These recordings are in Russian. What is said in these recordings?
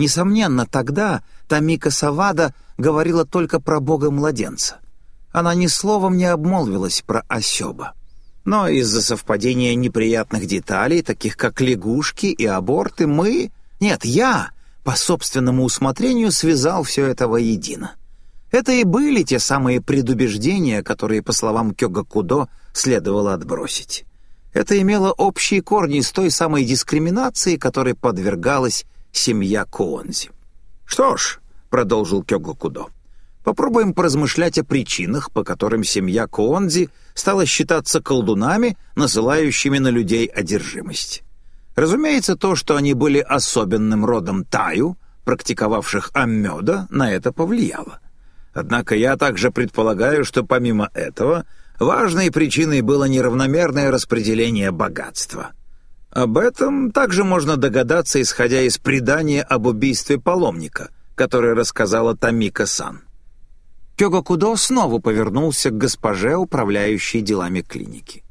Несомненно, тогда Тамика Савада говорила только про бога-младенца. Она ни словом не обмолвилась про Осёба. Но из-за совпадения неприятных деталей, таких как лягушки и аборты, мы... Нет, я по собственному усмотрению связал все это воедино. Это и были те самые предубеждения, которые, по словам Кёга Кудо, следовало отбросить. Это имело общие корни с той самой дискриминацией, которой подвергалась семья Куонзи. «Что ж», — продолжил Кёга Кудо, — «попробуем поразмышлять о причинах, по которым семья Куонзи стала считаться колдунами, насылающими на людей одержимость. Разумеется, то, что они были особенным родом таю, практиковавших аммёда, на это повлияло. Однако я также предполагаю, что помимо этого важной причиной было неравномерное распределение богатства. Об этом также можно догадаться, исходя из предания об убийстве паломника, которое рассказала Тамика-сан. Кёга Кудо снова повернулся к госпоже, управляющей делами клиники.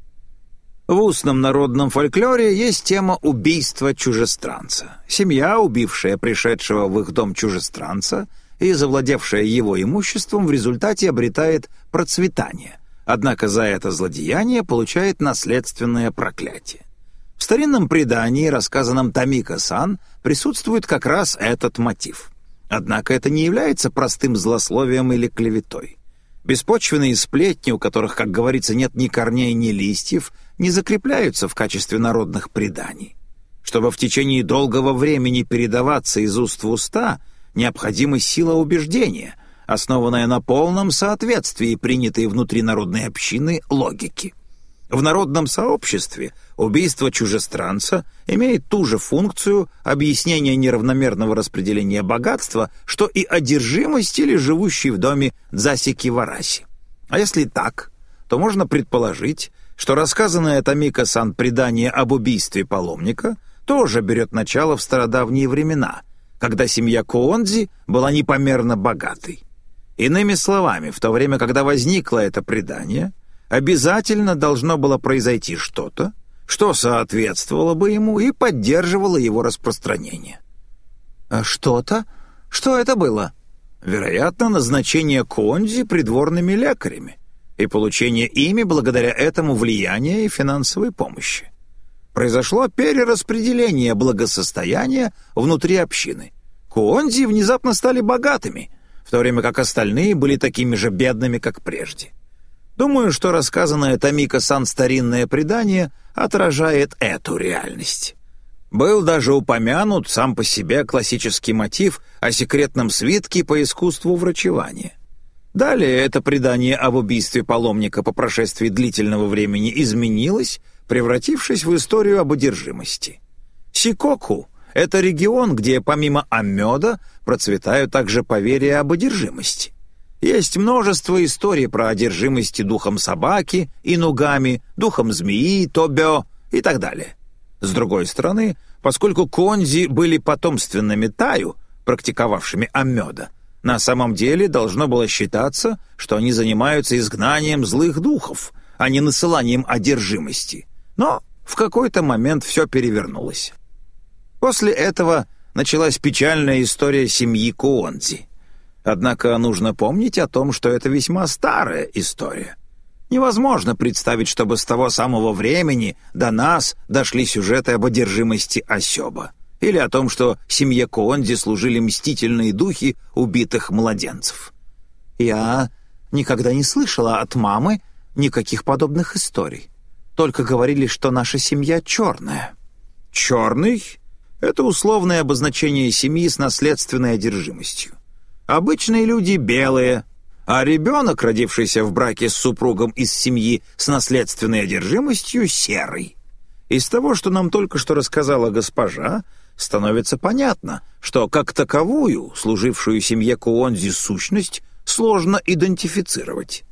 В устном народном фольклоре есть тема убийства чужестранца. Семья, убившая пришедшего в их дом чужестранца и завладевшая его имуществом, в результате обретает процветание, однако за это злодеяние получает наследственное проклятие. В старинном предании, рассказанном Тамика-сан, присутствует как раз этот мотив. Однако это не является простым злословием или клеветой. Беспочвенные сплетни, у которых, как говорится, нет ни корней, ни листьев, не закрепляются в качестве народных преданий. Чтобы в течение долгого времени передаваться из уст в уста, необходима сила убеждения, основанная на полном соответствии принятой внутри народной общины логики. В народном сообществе убийство чужестранца имеет ту же функцию объяснения неравномерного распределения богатства, что и одержимость или живущий в доме Дзасики-Вараси. А если так, то можно предположить, что рассказанное Томика-сан предание об убийстве паломника тоже берет начало в стародавние времена, когда семья Куонзи была непомерно богатой. Иными словами, в то время, когда возникло это предание, обязательно должно было произойти что-то, что соответствовало бы ему и поддерживало его распространение. А что-то? Что это было? Вероятно, назначение Конзи придворными лекарями и получение ими благодаря этому влияния и финансовой помощи. Произошло перераспределение благосостояния внутри общины. Куонзи внезапно стали богатыми, в то время как остальные были такими же бедными, как прежде. Думаю, что рассказанное Томика-сан старинное предание отражает эту реальность. Был даже упомянут сам по себе классический мотив о секретном свитке по искусству врачевания. Далее это предание об убийстве паломника по прошествии длительного времени изменилось, превратившись в историю об одержимости. Сикоку — это регион, где помимо аммёда процветают также поверья об одержимости. Есть множество историй про одержимости духом собаки, инугами, духом змеи, тобё и так далее. С другой стороны, поскольку конзи были потомственными таю, практиковавшими аммёда, на самом деле должно было считаться, что они занимаются изгнанием злых духов, а не насыланием одержимости. Но в какой-то момент все перевернулось. После этого началась печальная история семьи Куонзи. Однако нужно помнить о том, что это весьма старая история. Невозможно представить, чтобы с того самого времени до нас дошли сюжеты об одержимости Осёба или о том, что семье Коонди служили мстительные духи убитых младенцев. Я никогда не слышала от мамы никаких подобных историй. Только говорили, что наша семья черная. Черный — это условное обозначение семьи с наследственной одержимостью. Обычные люди белые, а ребенок, родившийся в браке с супругом из семьи с наследственной одержимостью, серый. Из того, что нам только что рассказала госпожа, становится понятно, что как таковую, служившую семье Куонзи сущность, сложно идентифицировать.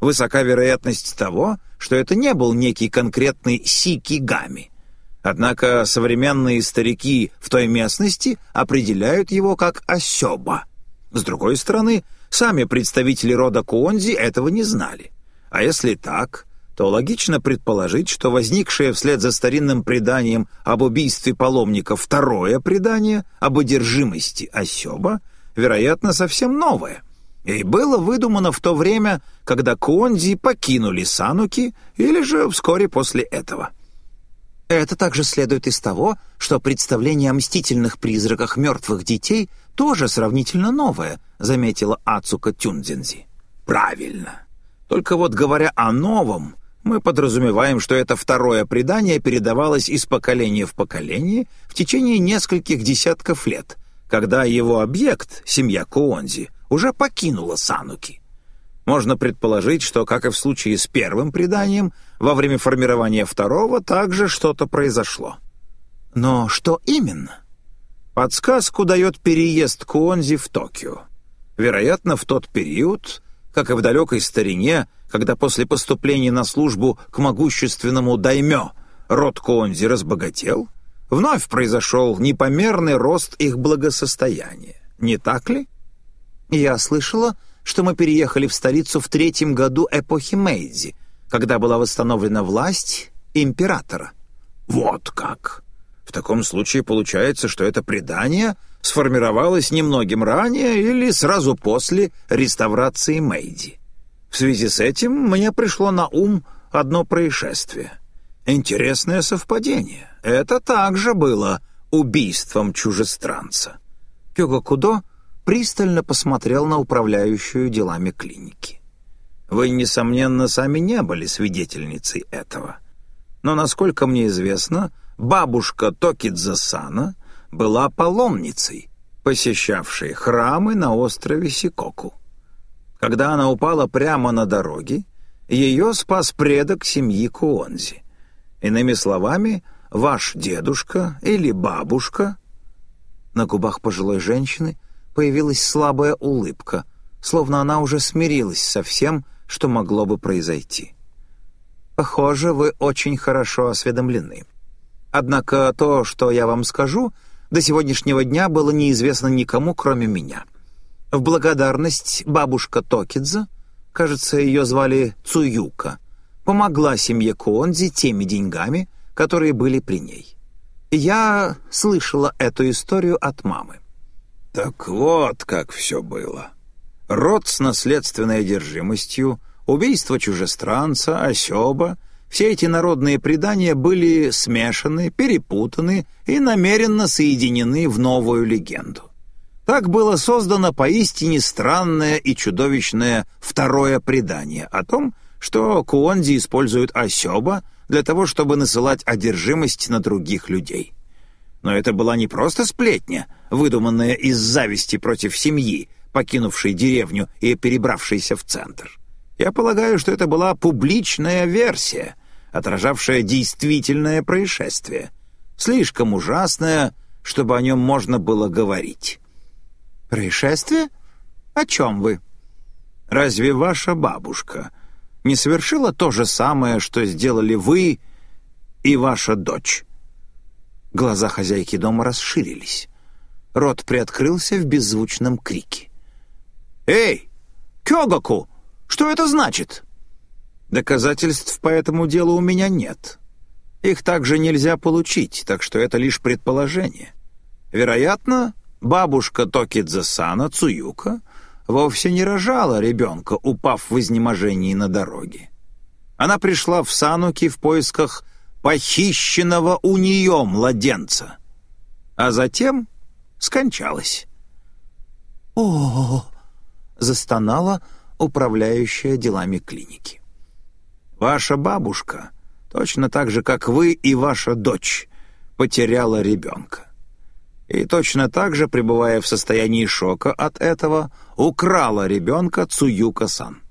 Высока вероятность того, что это не был некий конкретный сикигами. Однако современные старики в той местности определяют его как осёба. С другой стороны, сами представители рода Куонзи этого не знали. А если так, то логично предположить, что возникшее вслед за старинным преданием об убийстве паломника второе предание об одержимости Осёба, вероятно, совсем новое, и было выдумано в то время, когда Куонзи покинули Сануки или же вскоре после этого. Это также следует из того, что представление о мстительных призраках мертвых детей тоже сравнительно новое, заметила Ацука Тюнзензи. Правильно. Только вот говоря о новом, мы подразумеваем, что это второе предание передавалось из поколения в поколение в течение нескольких десятков лет, когда его объект, семья Куонзи, уже покинула Сануки. Можно предположить, что, как и в случае с первым преданием, во время формирования второго также что-то произошло. Но что именно? Подсказку дает переезд Куонзи в Токио. Вероятно, в тот период, как и в далекой старине, когда после поступления на службу к могущественному даймё род Куонзи разбогател, вновь произошел непомерный рост их благосостояния. Не так ли? Я слышала, что мы переехали в столицу в третьем году эпохи Мэйдзи, когда была восстановлена власть императора. Вот как! В таком случае получается, что это предание сформировалось немногим ранее или сразу после реставрации Мэйди. В связи с этим мне пришло на ум одно происшествие. Интересное совпадение. Это также было убийством чужестранца. Кёгакудо пристально посмотрел на управляющую делами клиники. Вы, несомненно, сами не были свидетельницей этого. Но, насколько мне известно, бабушка Токидзасана была паломницей, посещавшей храмы на острове Сикоку. Когда она упала прямо на дороге, ее спас предок семьи Куонзи. Иными словами, ваш дедушка или бабушка... На губах пожилой женщины появилась слабая улыбка, словно она уже смирилась со всем, что могло бы произойти. «Похоже, вы очень хорошо осведомлены. Однако то, что я вам скажу, до сегодняшнего дня было неизвестно никому, кроме меня». В благодарность бабушка Токидза, кажется, ее звали Цуюка, помогла семье Куонзи теми деньгами, которые были при ней. Я слышала эту историю от мамы. Так вот, как все было. Род с наследственной одержимостью, убийство чужестранца, осеба — все эти народные предания были смешаны, перепутаны и намеренно соединены в новую легенду. Так было создано поистине странное и чудовищное второе предание о том, что Куонзи используют осёба для того, чтобы насылать одержимость на других людей. Но это была не просто сплетня, выдуманная из зависти против семьи, покинувшей деревню и перебравшейся в центр. Я полагаю, что это была публичная версия, отражавшая действительное происшествие, слишком ужасное, чтобы о нем можно было говорить. «Происшествие? О чем вы?» «Разве ваша бабушка не совершила то же самое, что сделали вы и ваша дочь?» Глаза хозяйки дома расширились. Рот приоткрылся в беззвучном крике. «Эй, Кёгаку, что это значит?» «Доказательств по этому делу у меня нет. Их также нельзя получить, так что это лишь предположение. Вероятно, Бабушка Токидзасана Цуюка вовсе не рожала ребенка, упав в изнеможении на дороге. Она пришла в Сануки в поисках похищенного у нее младенца, а затем скончалась. о, застонала управляющая делами клиники. «Ваша бабушка, точно так же, как вы и ваша дочь, потеряла ребенка и точно так же, пребывая в состоянии шока от этого, украла ребенка Цуюка-сан.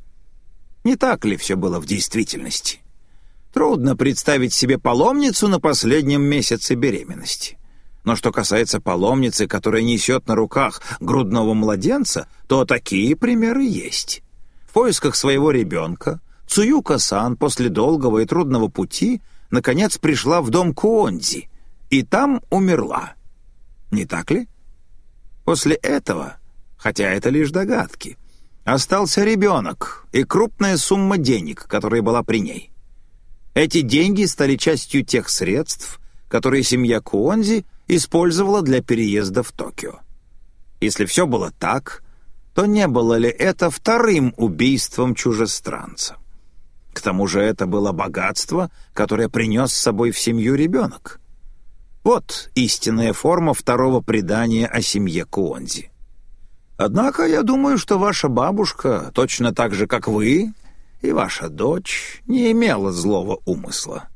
Не так ли все было в действительности? Трудно представить себе паломницу на последнем месяце беременности. Но что касается паломницы, которая несет на руках грудного младенца, то такие примеры есть. В поисках своего ребенка Цуюка-сан после долгого и трудного пути наконец пришла в дом Куонзи и там умерла. Не так ли? После этого, хотя это лишь догадки, остался ребенок и крупная сумма денег, которая была при ней. Эти деньги стали частью тех средств, которые семья Куонзи использовала для переезда в Токио. Если все было так, то не было ли это вторым убийством чужестранца? К тому же это было богатство, которое принес с собой в семью ребенок. Вот истинная форма второго предания о семье Куонзи. Однако я думаю, что ваша бабушка, точно так же, как вы, и ваша дочь, не имела злого умысла.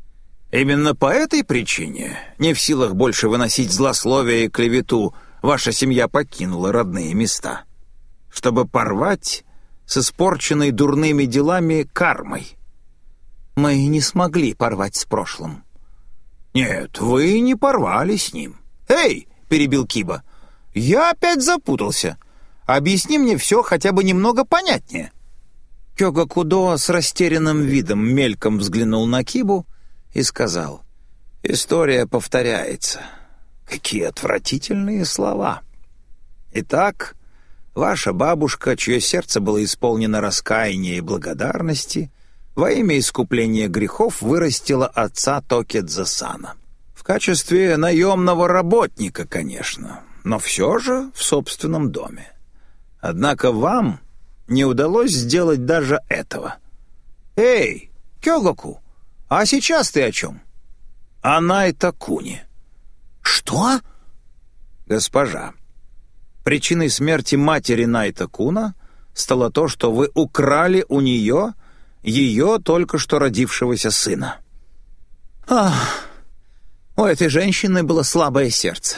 Именно по этой причине, не в силах больше выносить злословие и клевету, ваша семья покинула родные места, чтобы порвать с испорченной дурными делами кармой. Мы не смогли порвать с прошлым. «Нет, вы не порвали с ним». «Эй!» — перебил Киба. «Я опять запутался. Объясни мне все хотя бы немного понятнее». Кёга Кудо с растерянным видом мельком взглянул на Кибу и сказал, «История повторяется. Какие отвратительные слова. Итак, ваша бабушка, чье сердце было исполнено раскаяния и благодарности, во имя искупления грехов вырастила отца Токедзасана. В качестве наемного работника, конечно, но все же в собственном доме. Однако вам не удалось сделать даже этого. «Эй, Кёгаку, а сейчас ты о чем?» «О Найта Куни». «Что?» «Госпожа, причиной смерти матери Найта Куна стало то, что вы украли у нее ее только что родившегося сына». «Ах, у этой женщины было слабое сердце.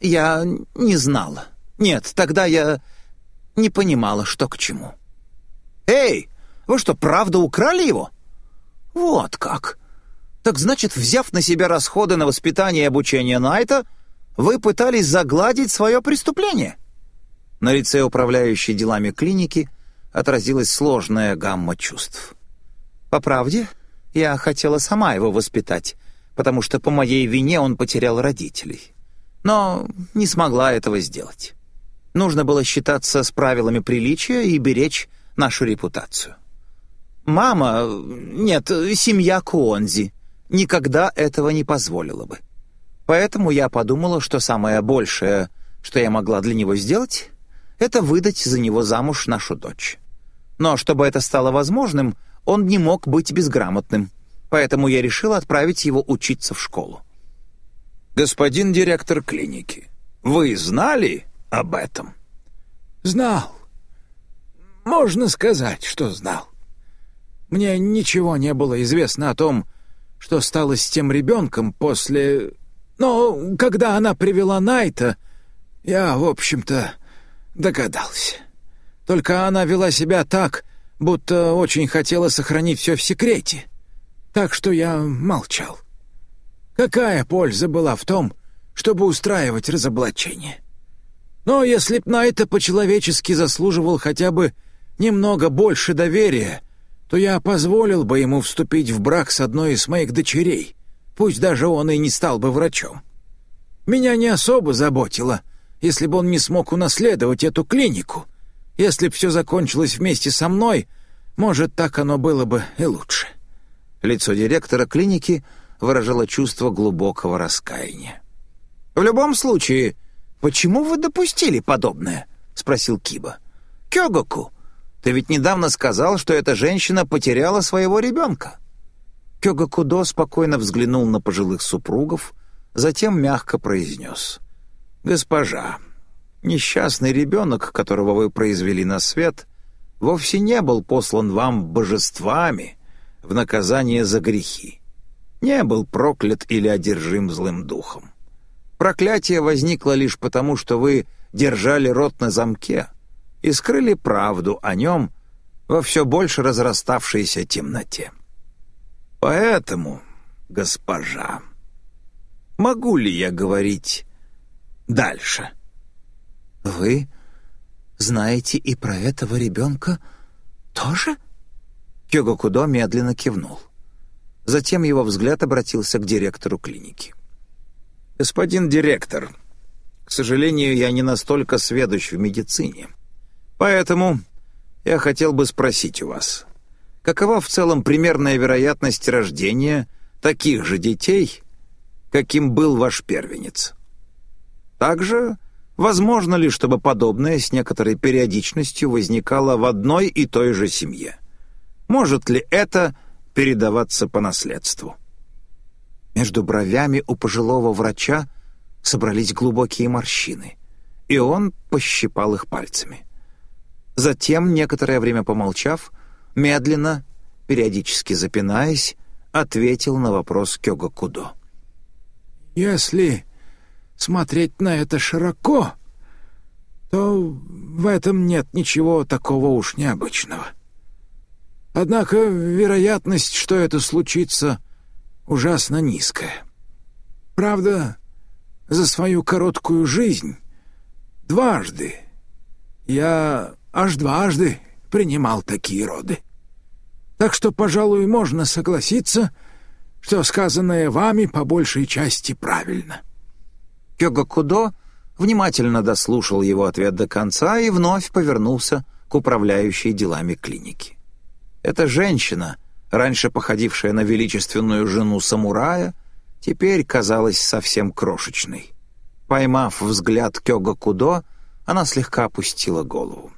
Я не знала. Нет, тогда я не понимала, что к чему». «Эй, вы что, правда украли его?» «Вот как!» Так значит, взяв на себя расходы на воспитание и обучение Найта, вы пытались загладить свое преступление?» На лице управляющей делами клиники отразилась сложная гамма чувств. «По правде, я хотела сама его воспитать, потому что по моей вине он потерял родителей. Но не смогла этого сделать. Нужно было считаться с правилами приличия и беречь нашу репутацию. Мама, нет, семья Куонзи никогда этого не позволила бы. Поэтому я подумала, что самое большее, что я могла для него сделать, это выдать за него замуж нашу дочь. Но чтобы это стало возможным, он не мог быть безграмотным, поэтому я решила отправить его учиться в школу. «Господин директор клиники, вы знали об этом?» «Знал. Можно сказать, что знал. Мне ничего не было известно о том, что стало с тем ребенком после... Но когда она привела Найта, я, в общем-то, догадался. Только она вела себя так, будто очень хотела сохранить все в секрете. Так что я молчал. Какая польза была в том, чтобы устраивать разоблачение? Но если б Найта по-человечески заслуживал хотя бы немного больше доверия, то я позволил бы ему вступить в брак с одной из моих дочерей, пусть даже он и не стал бы врачом. Меня не особо заботило, если бы он не смог унаследовать эту клинику. Если б все закончилось вместе со мной, может, так оно было бы и лучше». Лицо директора клиники выражало чувство глубокого раскаяния. «В любом случае, почему вы допустили подобное?» — спросил Киба. «Кёгоку, ты ведь недавно сказал, что эта женщина потеряла своего ребенка». Кёга Кудо спокойно взглянул на пожилых супругов, затем мягко произнес. «Госпожа, несчастный ребенок, которого вы произвели на свет, вовсе не был послан вам божествами в наказание за грехи. Не был проклят или одержим злым духом. Проклятие возникло лишь потому, что вы держали рот на замке» и скрыли правду о нем во все больше разраставшейся темноте. Поэтому, госпожа, могу ли я говорить дальше? Вы знаете и про этого ребенка тоже? Кёго Кудо медленно кивнул. Затем его взгляд обратился к директору клиники. «Господин директор, к сожалению, я не настолько сведущ в медицине. Поэтому я хотел бы спросить у вас, какова в целом примерная вероятность рождения таких же детей, каким был ваш первенец? Также возможно ли, чтобы подобное с некоторой периодичностью возникало в одной и той же семье? Может ли это передаваться по наследству? Между бровями у пожилого врача собрались глубокие морщины, и он пощипал их пальцами. Затем, некоторое время помолчав, медленно, периодически запинаясь, ответил на вопрос Кёга Кудо. «Если смотреть на это широко, то в этом нет ничего такого уж необычного. Однако вероятность, что это случится, ужасно низкая. Правда, за свою короткую жизнь дважды, я аж дважды принимал такие роды. Так что, пожалуй, можно согласиться, что сказанное вами по большей части правильно». Кёга Кудо внимательно дослушал его ответ до конца и вновь повернулся к управляющей делами клиники. Эта женщина, раньше походившая на величественную жену самурая, теперь казалась совсем крошечной. Поймав взгляд Кёга Кудо, она слегка опустила голову.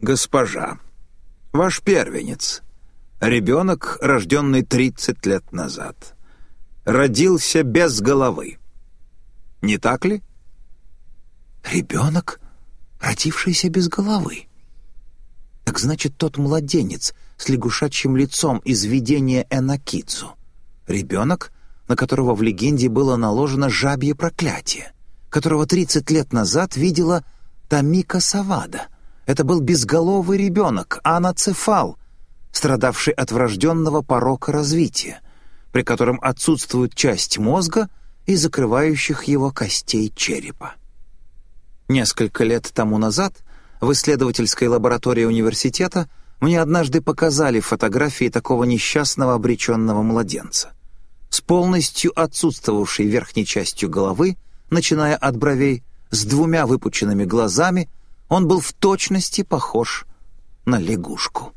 «Госпожа, ваш первенец, ребенок, рожденный тридцать лет назад, родился без головы. Не так ли?» «Ребенок, родившийся без головы. Так значит, тот младенец с лягушачьим лицом из видения Энакидзу. Ребенок, на которого в легенде было наложено жабье проклятие, которого тридцать лет назад видела Тамика Савада — это был безголовый ребенок, аноцефал, страдавший от врожденного порока развития, при котором отсутствует часть мозга и закрывающих его костей черепа. Несколько лет тому назад в исследовательской лаборатории университета мне однажды показали фотографии такого несчастного обреченного младенца. С полностью отсутствовавшей верхней частью головы, начиная от бровей, с двумя выпученными глазами — он был в точности похож на лягушку.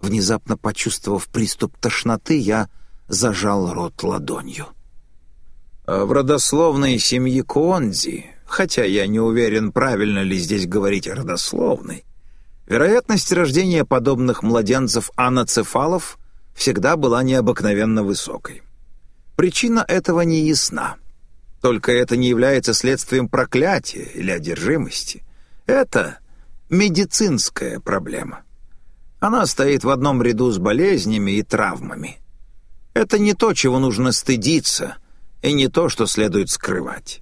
Внезапно почувствовав приступ тошноты, я зажал рот ладонью. А в родословной семьи Куонзи, хотя я не уверен, правильно ли здесь говорить родословной, вероятность рождения подобных младенцев аноцефалов всегда была необыкновенно высокой. Причина этого не ясна. Только это не является следствием проклятия или одержимости. Это медицинская проблема. Она стоит в одном ряду с болезнями и травмами. Это не то, чего нужно стыдиться, и не то, что следует скрывать.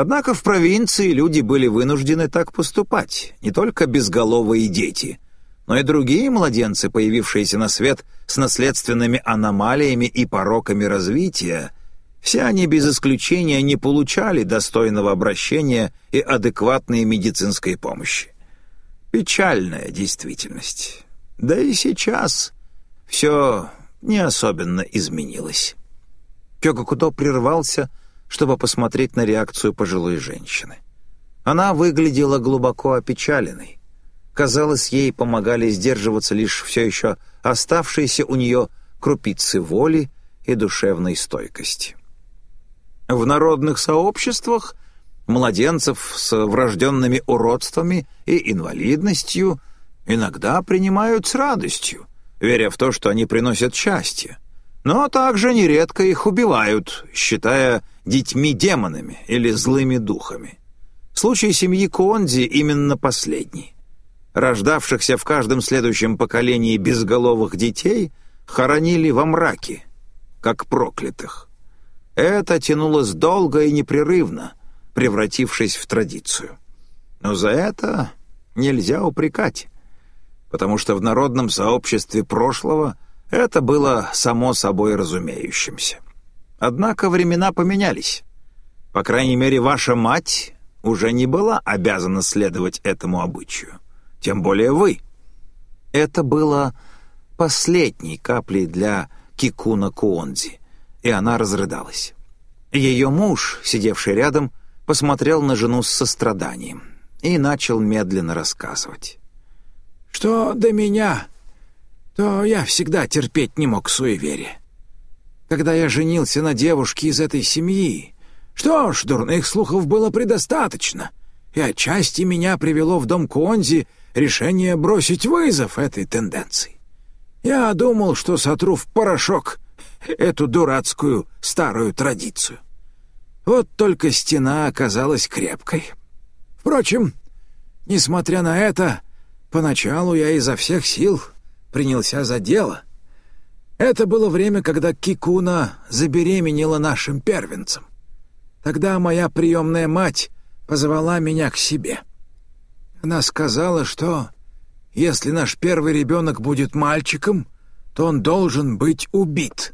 Однако в провинции люди были вынуждены так поступать, не только безголовые дети, но и другие младенцы, появившиеся на свет с наследственными аномалиями и пороками развития, все они без исключения не получали достойного обращения и адекватной медицинской помощи. Печальная действительность. Да и сейчас все не особенно изменилось. Кёгакудо прервался, чтобы посмотреть на реакцию пожилой женщины. Она выглядела глубоко опечаленной. Казалось, ей помогали сдерживаться лишь все еще оставшиеся у нее крупицы воли и душевной стойкости. В народных сообществах младенцев с врожденными уродствами и инвалидностью иногда принимают с радостью, веря в то, что они приносят счастье. Но также нередко их убивают, считая детьми-демонами или злыми духами. Случай семьи Конди именно последний. Рождавшихся в каждом следующем поколении безголовых детей хоронили во мраке, как проклятых. Это тянулось долго и непрерывно, превратившись в традицию. Но за это нельзя упрекать, потому что в народном сообществе прошлого это было само собой разумеющимся. Однако времена поменялись. По крайней мере, ваша мать уже не была обязана следовать этому обычаю. Тем более вы. Это было последней каплей для Кикуна Куонзи и она разрыдалась. Ее муж, сидевший рядом, посмотрел на жену с – и начал медленно рассказывать. «Что до меня, то я всегда терпеть не мог суеверия. Когда я женился на девушке из этой семьи, что ж, дурных слухов было предостаточно, и отчасти меня привело в дом Куонзи решение бросить вызов этой тенденции. Я думал, что сотру в порошок эту дурацкую старую традицию. Вот только стена оказалась крепкой. Впрочем, несмотря на это, поначалу я изо всех сил принялся за дело. Это было время, когда Кикуна забеременела нашим первенцем. Тогда моя приемная мать позвала меня к себе. Она сказала, что если наш первый ребенок будет мальчиком, то он должен быть убит.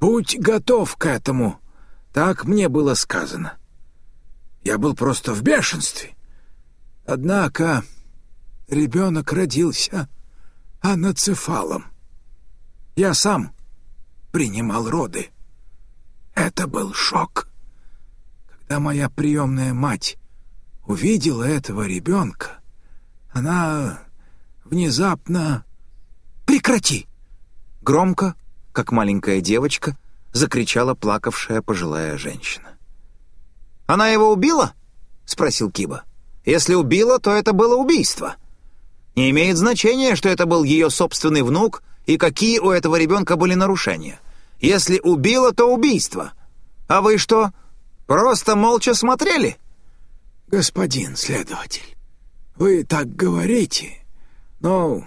Будь готов к этому, так мне было сказано. Я был просто в бешенстве. Однако ребенок родился аноцефалом. Я сам принимал роды. Это был шок. Когда моя приемная мать увидела этого ребенка, она внезапно... «Прекрати!» Громко, как маленькая девочка, закричала плакавшая пожилая женщина. «Она его убила?» — спросил Киба. «Если убила, то это было убийство. Не имеет значения, что это был ее собственный внук и какие у этого ребенка были нарушения. Если убила, то убийство. А вы что, просто молча смотрели?» «Господин следователь, вы так говорите, но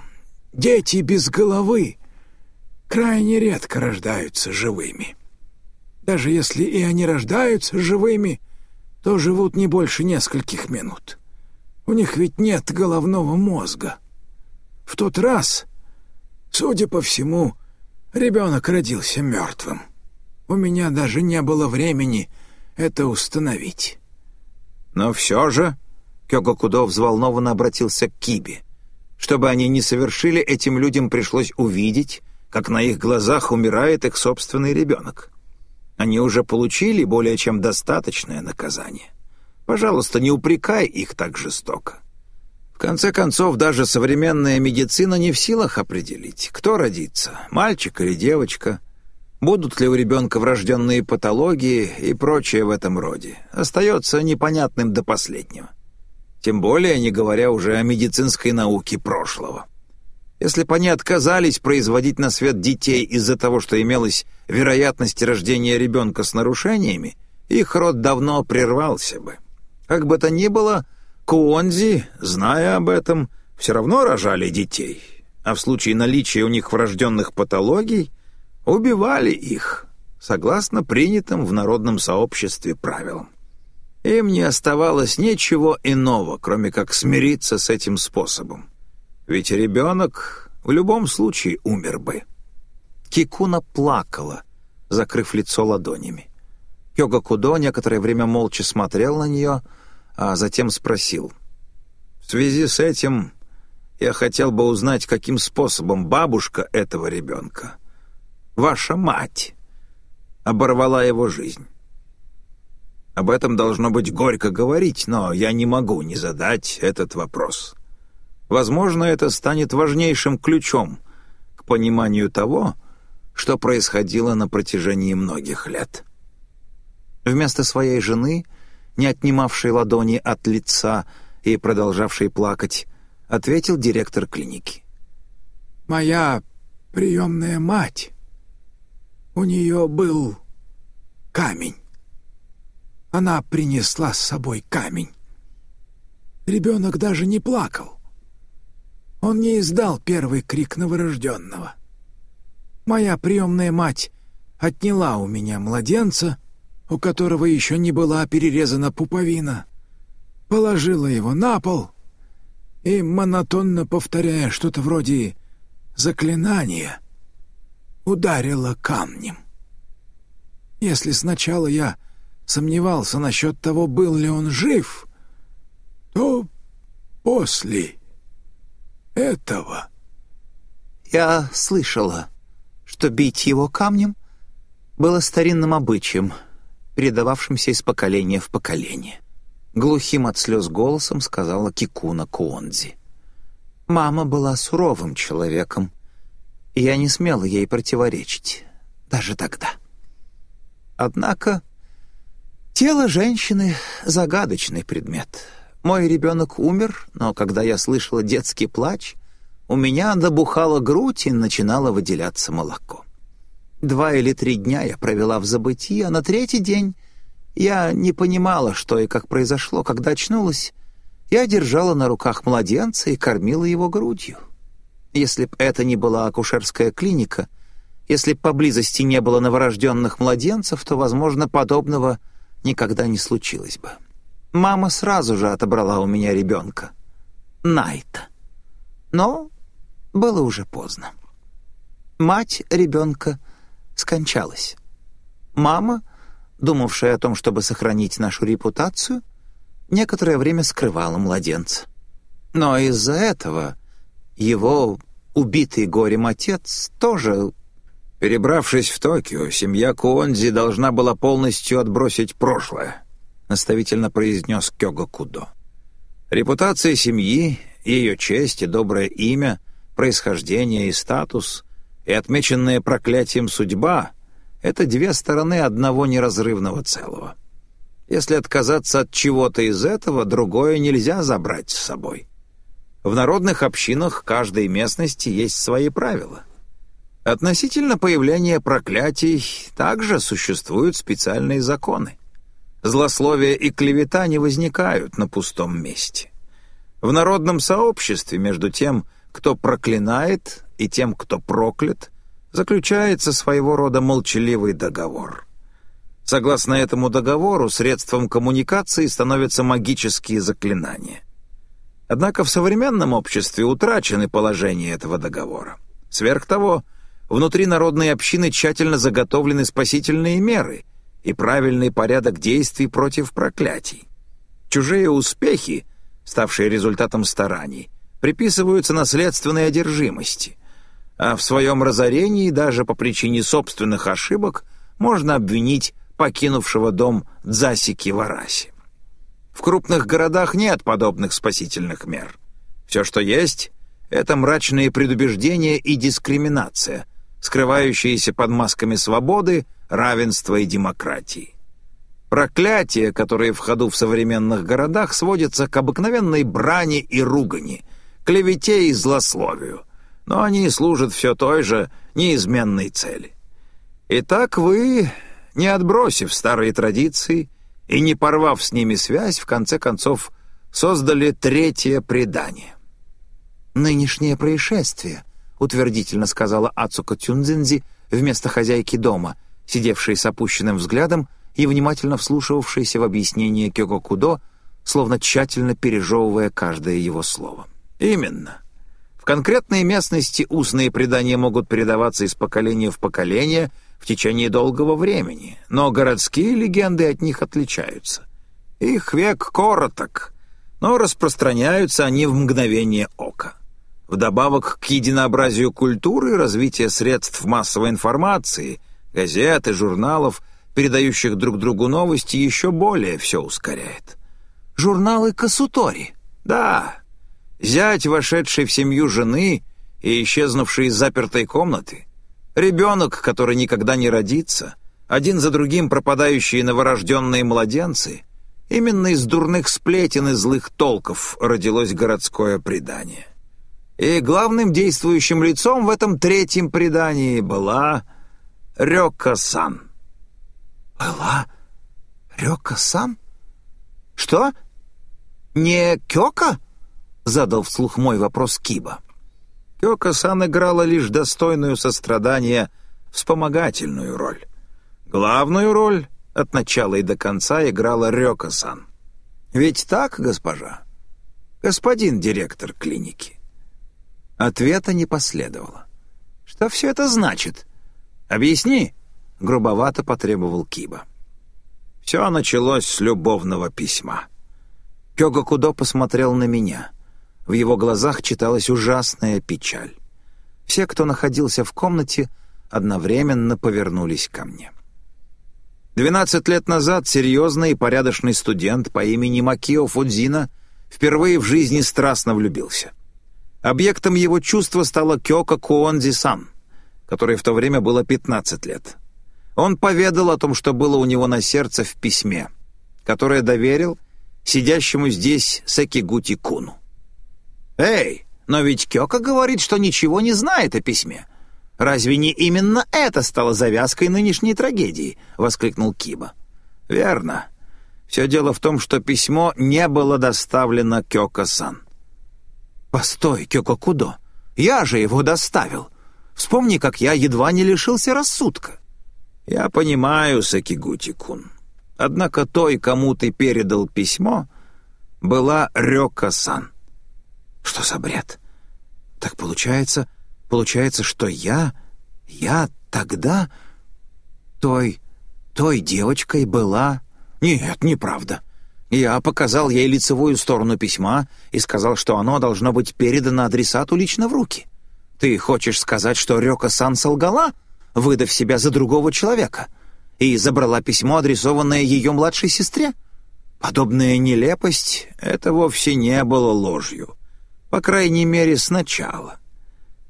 дети без головы крайне редко рождаются живыми. Даже если и они рождаются живыми, то живут не больше нескольких минут. У них ведь нет головного мозга. В тот раз, судя по всему, ребенок родился мертвым. У меня даже не было времени это установить. Но все же Кёгокудо взволнованно обратился к Кибе. Чтобы они не совершили, этим людям пришлось увидеть, как на их глазах умирает их собственный ребенок. Они уже получили более чем достаточное наказание. Пожалуйста, не упрекай их так жестоко. Конце концов, даже современная медицина не в силах определить, кто родится, мальчик или девочка — Будут ли у ребенка врожденные патологии и прочее в этом роде, остается непонятным до последнего. Тем более, не говоря уже о медицинской науке прошлого. Если бы они отказались производить на свет детей из-за того, что имелась вероятность рождения ребенка с нарушениями, их род давно прервался бы. Как бы то ни было, Куонзи, зная об этом, все равно рожали детей, а в случае наличия у них врожденных патологий – убивали их, согласно принятым в народном сообществе правилам. Им не оставалось ничего иного, кроме как смириться с этим способом. Ведь ребенок в любом случае умер бы. Кикуна плакала, закрыв лицо ладонями. Йога Кудо некоторое время молча смотрел на нее, а затем спросил. «В связи с этим я хотел бы узнать, каким способом бабушка этого ребенка ваша мать, оборвала его жизнь. Об этом должно быть горько говорить, но я не могу не задать этот вопрос. Возможно, это станет важнейшим ключом к пониманию того, что происходило на протяжении многих лет. Вместо своей жены, не отнимавшей ладони от лица и продолжавшей плакать, ответил директор клиники. «Моя приемная мать у нее был камень. Она принесла с собой камень. Ребенок даже не плакал. Он не издал первый крик новорожденного. Моя приемная мать отняла у меня младенца, у которого еще не была перерезана пуповина, положила его на пол и, монотонно повторяя что-то вроде заклинания, ударила камнем. Если сначала я сомневался насчет того, был ли он жив, то после этого... Я слышала, что бить его камнем было старинным обычаем, передававшимся из поколения в поколение. Глухим от слез голосом сказала Кикуна Куонзи. Мама была суровым человеком, и я не смела ей противоречить, даже тогда. Однако тело женщины — загадочный предмет. Мой ребенок умер, но когда я слышала детский плач, у меня набухала грудь и начинало выделяться молоко. Два или три дня я провела в забытии, а на третий день я не понимала, что и как произошло. Когда очнулась, я держала на руках младенца и кормила его грудью. Если б это не была акушерская клиника, если б поблизости не было новорожденных младенцев, то, возможно, подобного никогда не случилось бы. Мама сразу же отобрала у меня ребенка. Найта. Но было уже поздно. Мать ребенка скончалась. Мама, думавшая о том, чтобы сохранить нашу репутацию, некоторое время скрывала младенца. Но из-за этого его убитый горем отец тоже... Перебравшись в Токио, семья Куонзи должна была полностью отбросить прошлое, наставительно произнес Кёга Кудо. Репутация семьи, ее честь и доброе имя, происхождение и статус, и отмеченная проклятием судьба — это две стороны одного неразрывного целого. Если отказаться от чего-то из этого, другое нельзя забрать с собой. В народных общинах каждой местности есть свои правила. Относительно появления проклятий также существуют специальные законы. Злословие и клевета не возникают на пустом месте. В народном сообществе между тем, кто проклинает, и тем, кто проклят, заключается своего рода молчаливый договор. Согласно этому договору, средством коммуникации становятся магические заклинания — Однако в современном обществе утрачены положения этого договора. Сверх того, внутри народной общины тщательно заготовлены спасительные меры и правильный порядок действий против проклятий. Чужие успехи, ставшие результатом стараний, приписываются наследственной одержимости, а в своем разорении даже по причине собственных ошибок можно обвинить покинувшего дом Дзасики Вараси. В крупных городах нет подобных спасительных мер. Все, что есть, это мрачные предубеждения и дискриминация, скрывающиеся под масками свободы, равенства и демократии. Проклятия, которые в ходу в современных городах, сводятся к обыкновенной брани и ругани, клевете и злословию, но они служат все той же неизменной цели. Итак, вы, не отбросив старые традиции, и, не порвав с ними связь, в конце концов создали третье предание. «Нынешнее происшествие», — утвердительно сказала Ацука Тюнзензи вместо хозяйки дома, сидевшей с опущенным взглядом и внимательно вслушивавшейся в объяснение Кёгокудо, словно тщательно пережевывая каждое его слово. «Именно. В конкретной местности устные предания могут передаваться из поколения в поколение — в течение долгого времени, но городские легенды от них отличаются. Их век короток, но распространяются они в мгновение ока. Вдобавок к единообразию культуры, развитие средств массовой информации, газет и журналов, передающих друг другу новости, еще более все ускоряет. Журналы Касутори. Да, зять, вошедший в семью жены и исчезнувший из запертой комнаты — Ребенок, который никогда не родится, один за другим пропадающие новорожденные младенцы, именно из дурных сплетен и злых толков родилось городское предание. И главным действующим лицом в этом третьем предании была Рёка-сан. «Была Рёка-сан? Что? Не Кёка?» — задал вслух мой вопрос Киба. Кёка-сан играла лишь достойную сострадания вспомогательную роль. Главную роль от начала и до конца играла Рёка-сан. Ведь так, госпожа? Господин директор клиники. Ответа не последовало. Что все это значит? Объясни, грубовато потребовал Киба. Все началось с любовного письма. Кёга Кудо посмотрел на меня — в его глазах читалась ужасная печаль. Все, кто находился в комнате, одновременно повернулись ко мне. Двенадцать лет назад серьезный и порядочный студент по имени Макио Фудзина впервые в жизни страстно влюбился. Объектом его чувства стала Кёка Куонзи-сан, которой в то время было 15 лет. Он поведал о том, что было у него на сердце в письме, которое доверил сидящему здесь Сакигути Куну. «Эй, но ведь Кёка говорит, что ничего не знает о письме. Разве не именно это стало завязкой нынешней трагедии?» — воскликнул Киба. «Верно. Все дело в том, что письмо не было доставлено Кёка-сан». «Постой, Кёка-кудо, я же его доставил. Вспомни, как я едва не лишился рассудка». «Я понимаю, Сакигути-кун. Однако той, кому ты передал письмо, была Рёка-сан». «Что за бред? Так получается, получается, что я, я тогда той, той девочкой была...» «Нет, неправда. Я показал ей лицевую сторону письма и сказал, что оно должно быть передано адресату лично в руки. Ты хочешь сказать, что Рёка-сан солгала?» выдав себя за другого человека, и забрала письмо, адресованное ее младшей сестре? Подобная нелепость — это вовсе не было ложью. По крайней мере, сначала.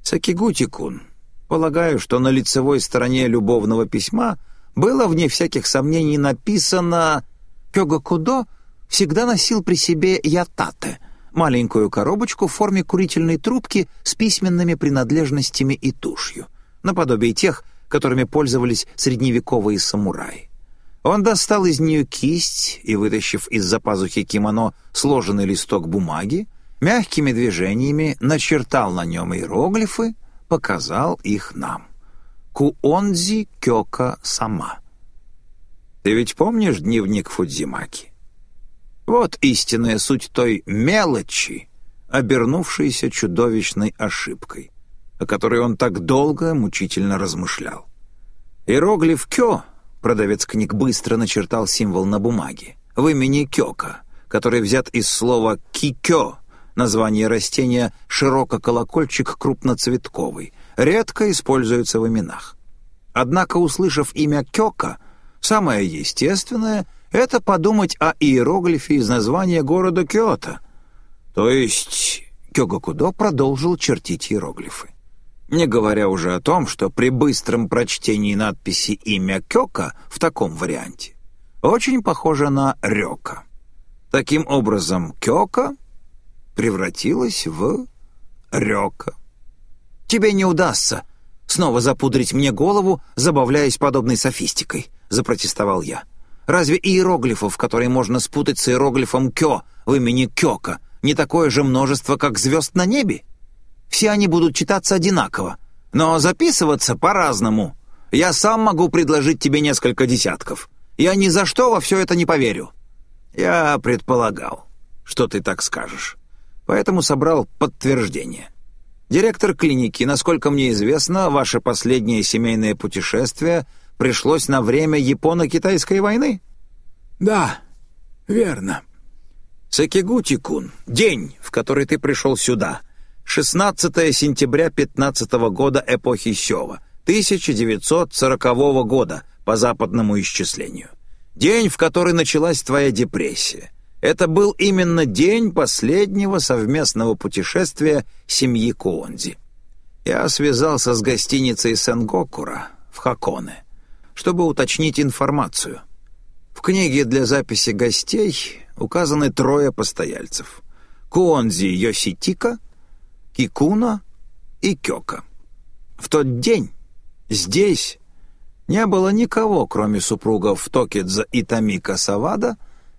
Сакигути-кун, полагаю, что на лицевой стороне любовного письма было, вне всяких сомнений, написано «Кёгакудо всегда носил при себе ятате», маленькую коробочку в форме курительной трубки с письменными принадлежностями и тушью, наподобие тех, которыми пользовались средневековые самураи. Он достал из нее кисть и, вытащив из-за пазухи кимоно сложенный листок бумаги, мягкими движениями начертал на нем иероглифы, показал их нам. Куонзи Кёка Сама. Ты ведь помнишь дневник Фудзимаки? Вот истинная суть той мелочи, обернувшейся чудовищной ошибкой о которой он так долго мучительно размышлял. Иероглиф «кё» продавец книг быстро начертал символ на бумаге, в имени Кёка, который взят из слова «кикё», название растения ширококолокольчик крупноцветковый, редко используется в именах. Однако, услышав имя Кёка, самое естественное — это подумать о иероглифе из названия города Кёто. То есть Кёгакудо продолжил чертить иероглифы. Не говоря уже о том, что при быстром прочтении надписи «Имя Кёка» в таком варианте очень похоже на Рёка. Таким образом, Кёка превратилась в Рёка. «Тебе не удастся снова запудрить мне голову, забавляясь подобной софистикой», — запротестовал я. «Разве иероглифов, которые можно спутать с иероглифом «кё» в имени Кёка, не такое же множество, как звезд на небе?» все они будут читаться одинаково, но записываться по-разному. Я сам могу предложить тебе несколько десятков. Я ни за что во все это не поверю». «Я предполагал, что ты так скажешь, поэтому собрал подтверждение. Директор клиники, насколько мне известно, ваше последнее семейное путешествие пришлось на время Японо-Китайской войны?» «Да, верно». «Сакигути-кун, день, в который ты пришел сюда — 16 сентября 15 года эпохи Сёва, 1940 года по западному исчислению. День, в который началась твоя депрессия. Это был именно день последнего совместного путешествия семьи Куонзи. Я связался с гостиницей Сенгокура в Хаконе, чтобы уточнить информацию. В книге для записи гостей указаны трое постояльцев. Куонзи Йоситика — Кикуна и Кёка. В тот день здесь не было никого, кроме супругов Токидза и Тамика Савада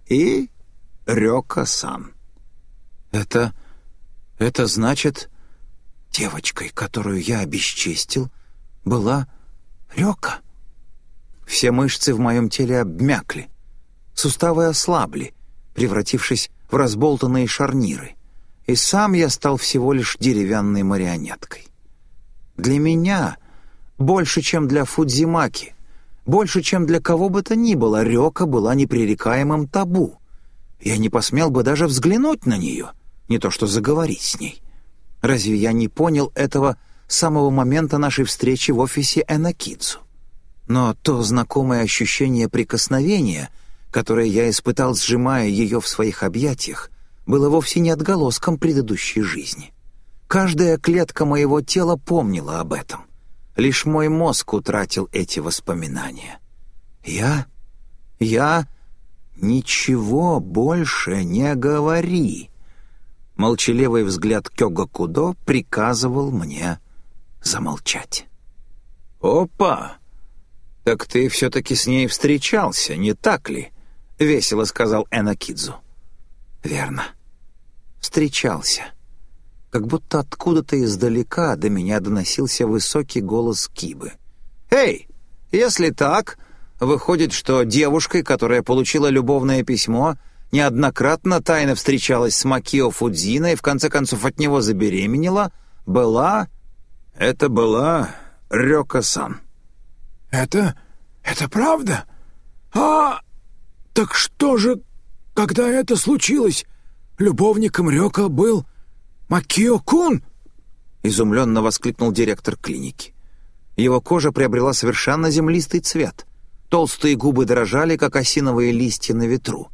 и Рёка-сан. Это... это значит, девочкой, которую я обесчестил, была Рёка. Все мышцы в моем теле обмякли, суставы ослабли, превратившись в разболтанные шарниры и сам я стал всего лишь деревянной марионеткой. Для меня, больше, чем для Фудзимаки, больше, чем для кого бы то ни было, Рёка была непререкаемым табу. Я не посмел бы даже взглянуть на нее, не то что заговорить с ней. Разве я не понял этого с самого момента нашей встречи в офисе Энакидзу? Но то знакомое ощущение прикосновения, которое я испытал, сжимая ее в своих объятиях, было вовсе не отголоском предыдущей жизни. Каждая клетка моего тела помнила об этом. Лишь мой мозг утратил эти воспоминания. Я... я... «Ничего больше не говори!» Молчаливый взгляд Кёга Кудо приказывал мне замолчать. «Опа! Так ты все-таки с ней встречался, не так ли?» — весело сказал Энакидзу. «Верно. Встречался. Как будто откуда-то издалека до меня доносился высокий голос Кибы. «Эй, если так, выходит, что девушкой, которая получила любовное письмо, неоднократно тайно встречалась с Макио Фудзино и в конце концов от него забеременела, была... Это была Рёка-сан». «Это... это правда? А... так что же, когда это случилось, любовником Рёка был Макио-кун?» Изумленно воскликнул директор клиники. Его кожа приобрела совершенно землистый цвет. Толстые губы дрожали, как осиновые листья на ветру.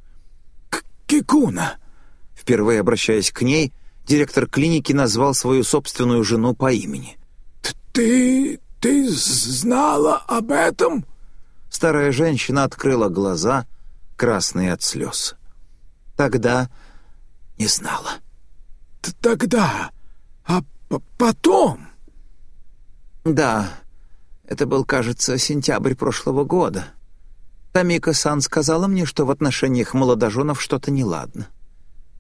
«Кикуна!» Впервые обращаясь к ней, директор клиники назвал свою собственную жену по имени. «Ты... ты знала об этом?» Старая женщина открыла глаза, красные от слез. Тогда не знала. «Тогда? А потом?» «Да, это был, кажется, сентябрь прошлого года. Тамика-сан сказала мне, что в отношениях молодоженов что-то неладно.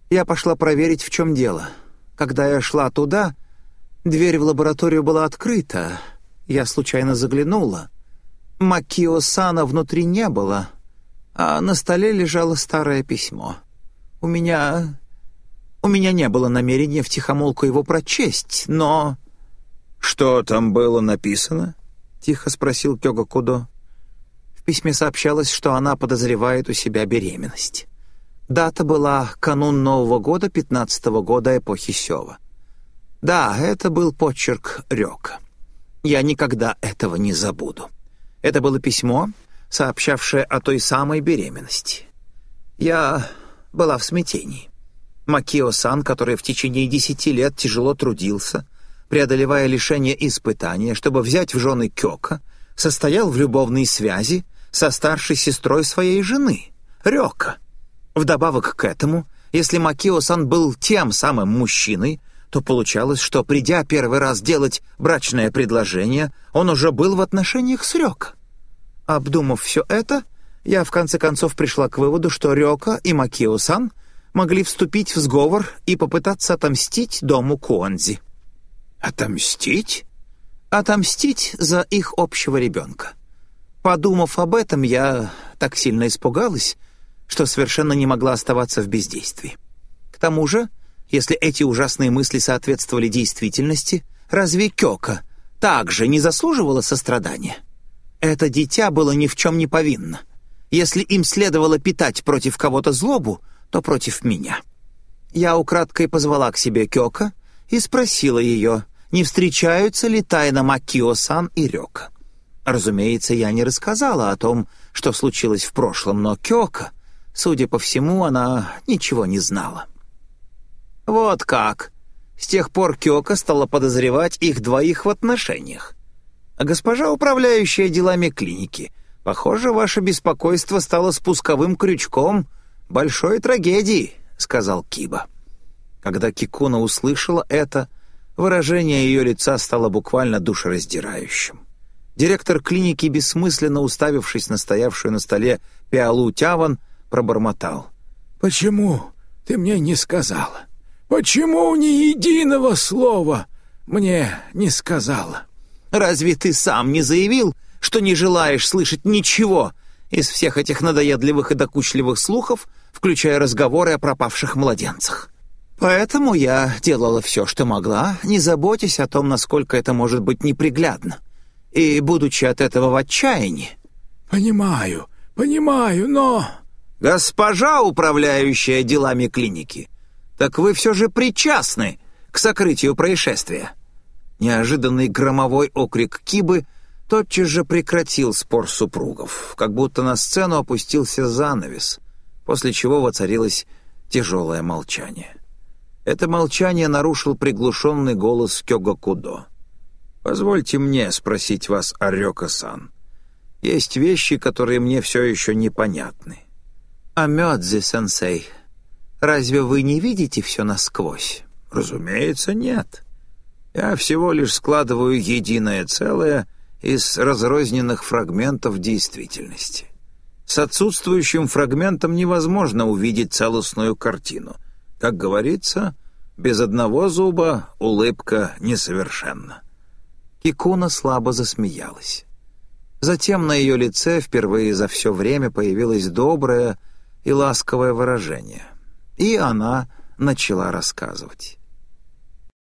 Я пошла проверить, в чем дело. Когда я шла туда, дверь в лабораторию была открыта. Я случайно заглянула. Макио-сана внутри не было, а на столе лежало старое письмо. У меня у меня не было намерения втихомолку его прочесть, но...» «Что там было написано?» — тихо спросил Кёга Кудо. В письме сообщалось, что она подозревает у себя беременность. Дата была канун Нового года, 15-го года эпохи Сёва. Да, это был почерк Рёка. Я никогда этого не забуду. Это было письмо, сообщавшее о той самой беременности. Я была в смятении. Макио-сан, который в течение десяти лет тяжело трудился, преодолевая лишения и испытания, чтобы взять в жены Кёка, состоял в любовной связи со старшей сестрой своей жены, Рёка. Вдобавок к этому, если Макио-сан был тем самым мужчиной, то получалось, что, придя первый раз делать брачное предложение, он уже был в отношениях с Рёка. Обдумав все это, я в конце концов пришла к выводу, что Рёка и Макио-сан могли вступить в сговор и попытаться отомстить дому Куонзи. «Отомстить?» «Отомстить за их общего ребенка. Подумав об этом, я так сильно испугалась, что совершенно не могла оставаться в бездействии. К тому же, если эти ужасные мысли соответствовали действительности, разве Кёка также не заслуживала сострадания? Это дитя было ни в чем не повинно. Если им следовало питать против кого-то злобу, то против меня. Я украдкой позвала к себе Кёка и спросила ее, не встречаются ли тайно Макио-сан и Рёка. Разумеется, я не рассказала о том, что случилось в прошлом, но Кёка, судя по всему, она ничего не знала. Вот как. С тех пор Кёка стала подозревать их двоих в отношениях. Госпожа, управляющая делами клиники, похоже, ваше беспокойство стало спусковым крючком — большой трагедии», — сказал Киба. Когда Кикуна услышала это, выражение ее лица стало буквально душераздирающим. Директор клиники, бессмысленно уставившись на стоявшую на столе пиалу Тяван, пробормотал. «Почему ты мне не сказала? Почему ни единого слова мне не сказала?» «Разве ты сам не заявил, что не желаешь слышать ничего из всех этих надоедливых и докучливых слухов, включая разговоры о пропавших младенцах. Поэтому я делала все, что могла, не заботясь о том, насколько это может быть неприглядно. И, будучи от этого в отчаянии... «Понимаю, понимаю, но...» «Госпожа, управляющая делами клиники, так вы все же причастны к сокрытию происшествия». Неожиданный громовой окрик Кибы тотчас же прекратил спор супругов, как будто на сцену опустился занавес — после чего воцарилось тяжелое молчание. Это молчание нарушил приглушенный голос Кёга Кудо. Позвольте мне спросить вас о Рёка-сан. Есть вещи, которые мне все еще непонятны. А Мёдзи-сенсей, разве вы не видите все насквозь? Разумеется, нет. Я всего лишь складываю единое целое из разрозненных фрагментов действительности. С отсутствующим фрагментом невозможно увидеть целостную картину. Как говорится, без одного зуба улыбка несовершенна. Кикуна слабо засмеялась. Затем на ее лице впервые за все время появилось доброе и ласковое выражение. И она начала рассказывать.